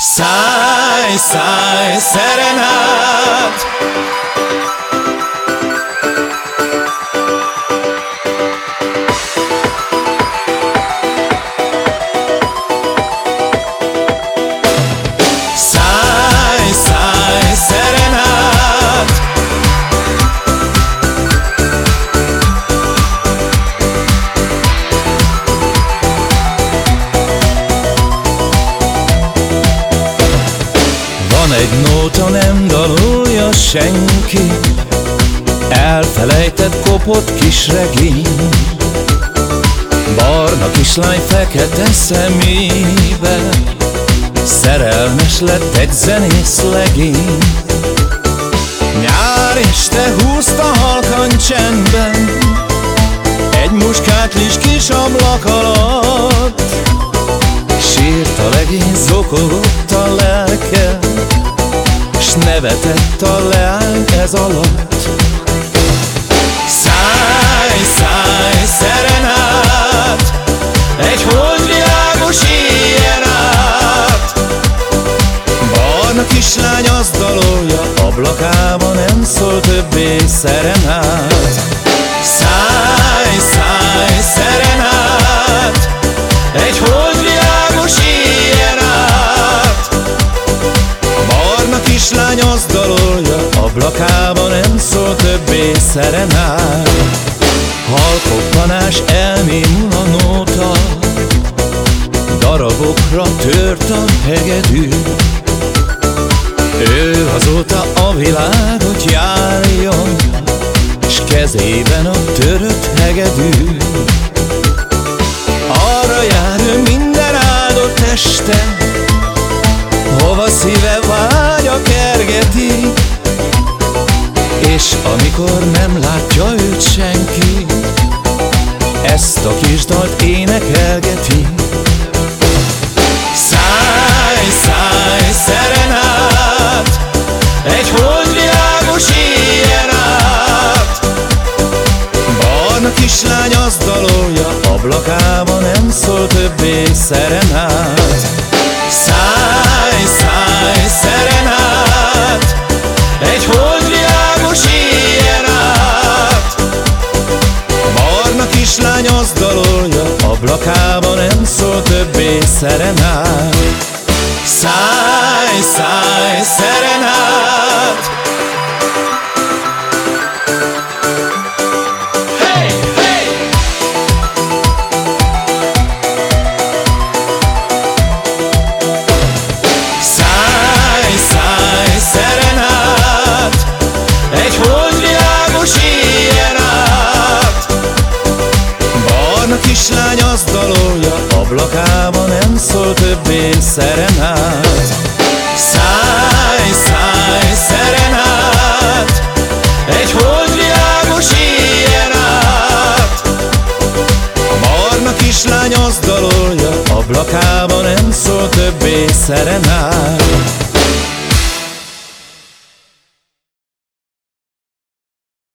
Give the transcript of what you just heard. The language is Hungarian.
Száj, száj, szerenát egy nóta, nem dalolja senki. Elfelejtett kopott kis regény. Barna kislány fekete szemébe. Szerelmes lett egy zenész legény. Nyár este húzta halkan csendben. Egy muskátlis kis ablak alatt. Sírt a legény, zokogott a lelke S nevetett a leány ez alatt. Száj, száj, szerenát Egy holdvilágos éjjel át. Barna kislány azt dalolja Ablakában nem szól többé szerenát. Száj, azt dalolja Ablakában nem szól többé szerenát Halkoppanás elmémul a nóta Darabokra tört a hegedű. Ő azóta a világot járja S kezében És amikor nem látja őt senki. Ezt a kis dalt énekelgeti. Száj, száj, szerenát Egy holdvilágos éjjel át. Barna kislány azt dalolja Ablakában nem szól többé szerenát Ablakában nem szól többé szerenát. Száj, Barna kislány azt dalolja Ablakában nem szól többé szerenát. Száj, száj, szerenát Egy holdvilágos éjjel át. Barna kislány azt dalolja Ablakában nem szól többé szerenát